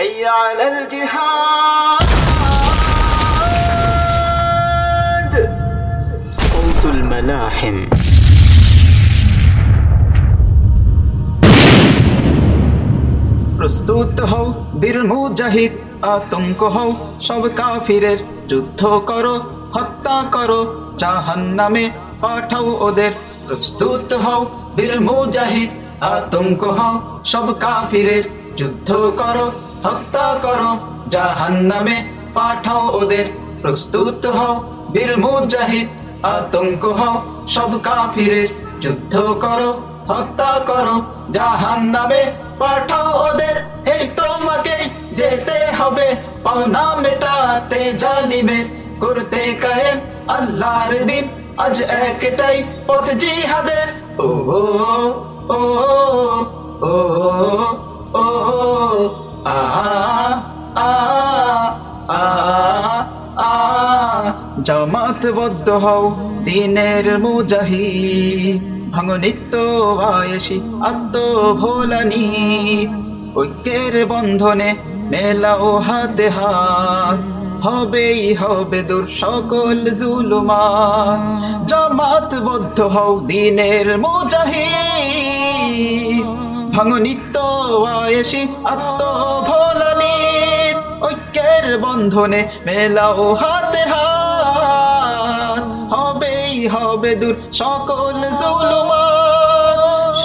حي على الجهاد صوت الملاحم প্রস্তুত হও বীর মুজাহিদ আতঙ্ক হও সব কাফিরের যুদ্ধ করো হত্যা করো জাহান নামে পাঠাও ওদের প্রস্তুত হও বীর মুজাহিদ আতঙ্ক হও সব কাফিরের যুদ্ধ করো হত্যা করো জাহান নামে পাঠাও ওদের। প্রস্তুত হও, বীর মুজাহিদ, আতঙ্ক হও, সব কাফিরের। যুদ্ধ করো, হত্যা করো জাহান নামে পাঠাও ওদের। এই তোমাকে যেতে হবে, পাওনা মেটাতে জালিমে। করতে কায়েম আল্লাহর দিন, আজ একটাই পথ জিহাদের। ও ও ও ও ও আ আ জামাতবদ্ধ হও, দিনের মুজাহিদ। ভাঙো নিত্য বায়সী আত্ম ভোলানি ঐক্যের বন্ধনে মেলাও হাতে হাত। হবেই হবে দূর সকল জুলুমা জামাত বদ্ধ হও, দিনের মুজাহিদ। ভাঙো নিত্য আয়েসি আত্ম ভোলানি ঐক্যের বন্ধনে মেলাও হাত হবে দূর। সকল জুলুমা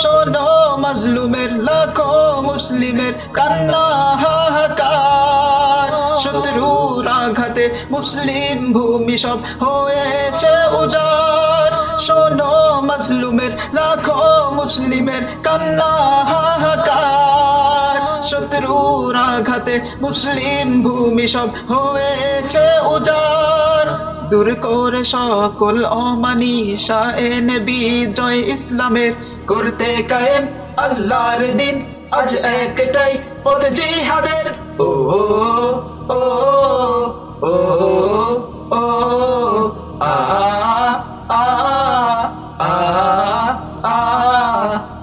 শোনো মাজলুমের, লাখো মুসলিমের কান্না হাহাকার। শত্রুর আঘাতে মুসলিম ভূমি সব হয়েছে উজার শোনো মাজলুমের, লাখো মুসলিমের কান্না হাহাকার। শত্রুর আঘাতে মুসলিম ভূমি সব হয়েছে উজার দূর করে সকল অমানিসা এনে বিজয় ইসলামের করতে কায়েম আল্লাহর দিন আজ একটাই পথ জিহাদের। ও ও ও ও ও, আ আ আ আ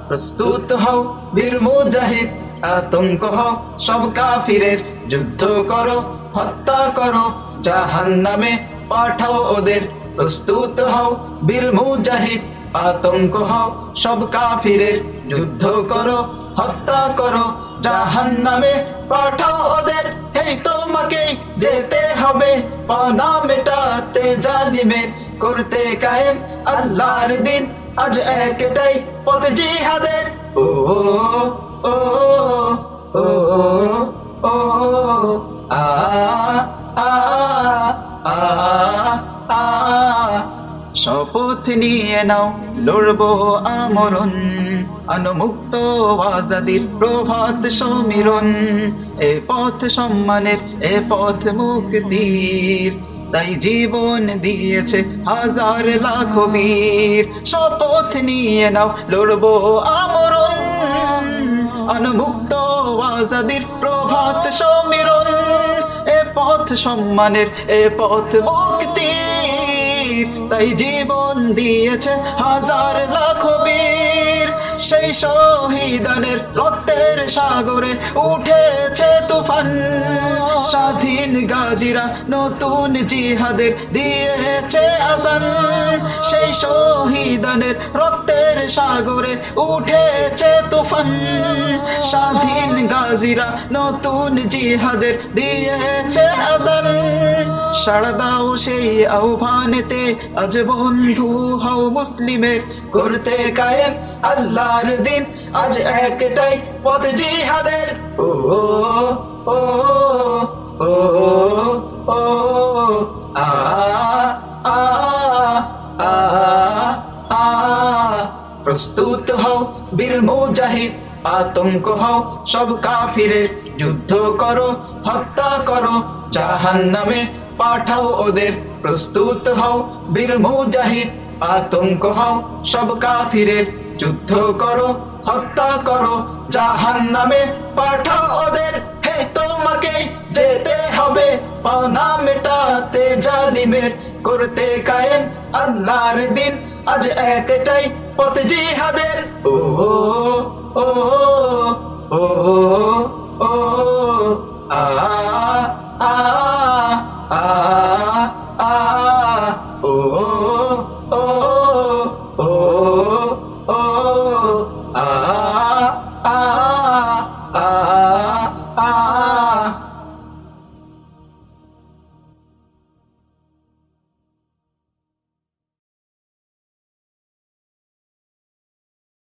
প্রস্তুত হও বীর মুজাহিদ, আতঙ্ক হও সব কাফিরের। যুদ্ধ করো, হত্যা করো জাহান নামে পাঠাও ওদের প্রস্তুত হও বীর মুজাহিদ আতঙ্ক হও সব কাফিরের যুদ্ধ করো হত্যা করো জাহান নামে পাঠাও ওদের এই তোমাকে যেতে হবে পানা মেটাতে জালিমের করতে কায়েম আল্লাহর দিন আজ একটাই পথ জিহাদের ও ও ও ও শপথ নিয়ে নাও, লড়বো আমরণ। অনুমুক্ত আজাদির প্রভাত সমীরণ। এ পথ সম্মানের, এ পথ মুক্তির। তাই জীবন দিয়েছে হাজার লাখ বীর। শপথ নিয়ে নাও, লড়বো আমরণ। অনুমুক্ত আজাদির প্রভাত সমীরণ। এ পথ সম্মানের, এ পথ মুক্তির। তাই জীবন দিয়েছে হাজার লাখ বীর। সেই শহীদানের রক্তের সাগরে উঠেছে তুফান। স্বাধীন গাজীরা নতুন জিহাদের দিয়েছে আসান সেই শহীদানের রক্তের সাগরে উঠেছে তুফান। স্বাধীন গাজীরা নতুন জিহাদের দিয়েছে আসান সাড়া দাও সেই আহ্বানেতে, আজ বন্ধু হও মুসলিমের করতে কায়েম। আল্লাহর দিন আজ একটাই পথ জিহাদের। ও ও ও প্রস্তুত হও, বীর মুজাহিদ, আতঙ্ক হও, সব কাফিরের যুদ্ধ করো, হত্যা করো জাহান নামে পাঠাও ওদের। প্রস্তুত হও, বীর মুজাহিদ, আতঙ্ক হও, সব কাফিরের যুদ্ধ করো, হত্যা করো জাহান নামে পাঠাও ওদের। হে তোমাকে যেতে হবে পাওনা মেটাতে জালিমের করতে আজ একটাই পথ জিহাদের। ও ও ও ও আ আ আ আ, ও ও ও ও আ আ আ আ